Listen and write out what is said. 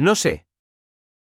No sé.